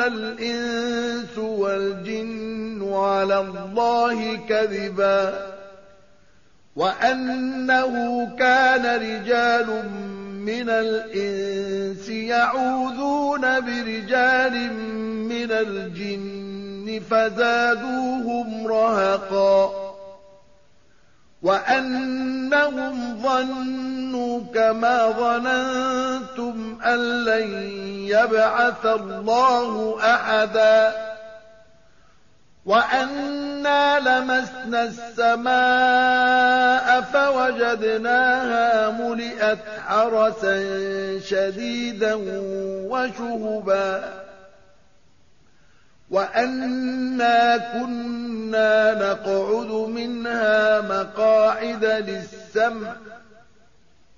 تقول الإنس والجن على الله كذبا وأنه كان رجال من الإنس يعوذون برجال من الجن فزادوهم رهقا وأنهم ظنوا كما ظننتم أن لن يبعث الله أحدا وأنا لمسنا السماء فوجدناها ملئت حرسا شديدا وشهبا وأنا كنا نقعد منها مقاعد للسمع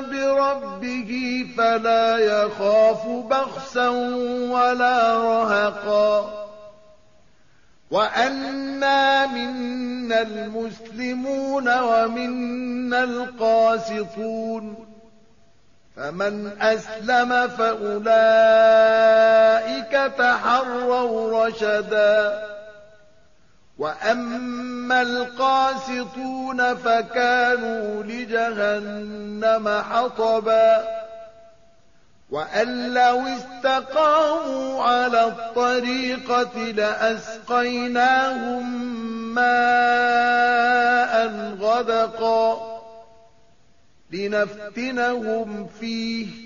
بربه فلا يخاف بخسا ولا رهقا. وأنا منا المسلمون ومنا القاسطون. فمن أسلم فأولئك تحروا رشدا. وأما القاسطون فكانوا لجهنم حطبا وأن لو استقاموا على الطريقة لأسقيناهم ماء غدقا لنفتنهم فيه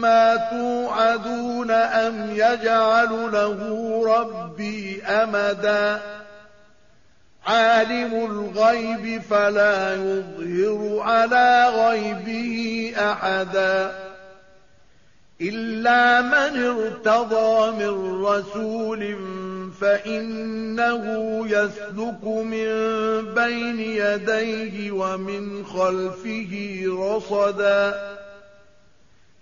ما توعدون أم يجعل له ربي أمدا عالم الغيب فلا يظهر على غيبه أحدا إلا من ارتضى من رسول فإنه يسلك من بين يديه ومن خلفه رصدا